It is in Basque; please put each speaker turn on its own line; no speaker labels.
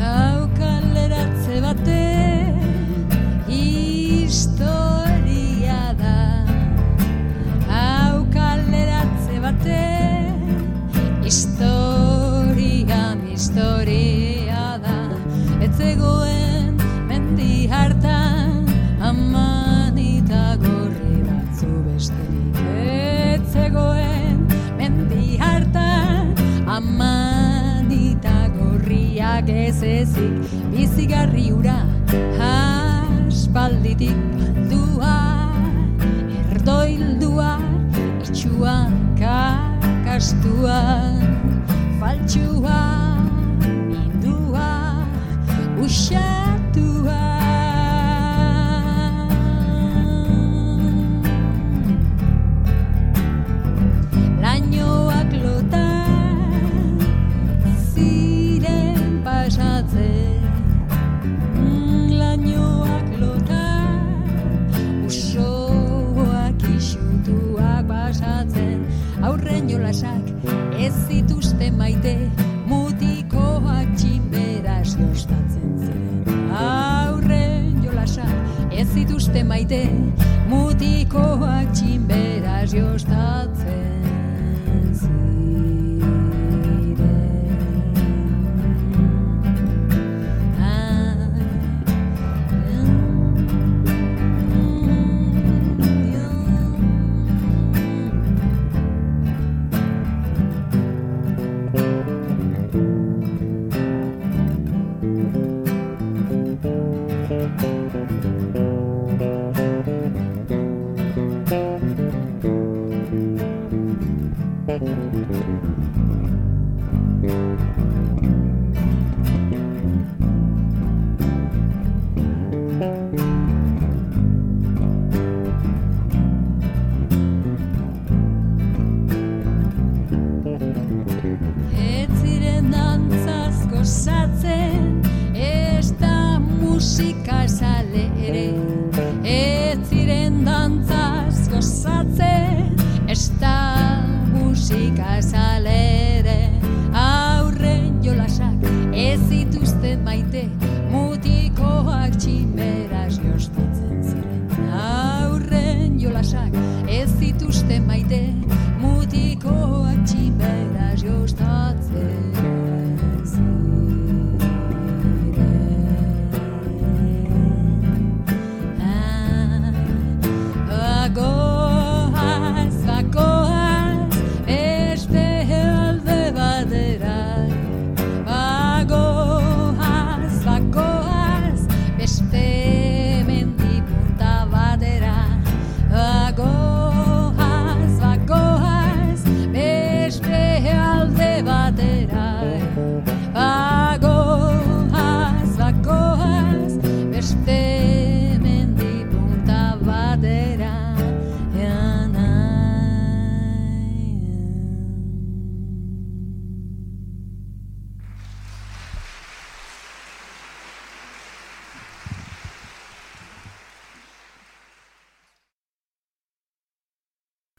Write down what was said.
Aukaleratze bate iztoria da. Bate iztoria gauzak ez ezik Bizigarri ura Aspalditik Baldua Erdoildua Itxua Kakastua Faltxua Indua Usatua gauzak ez zituzte maite mutikoak txinberaz jostatzen ziren. Aurren jolasak ez zituzte maite mutikoak txinberaz jostatzen Ez ziren dantzaz gozatzen, ez da musika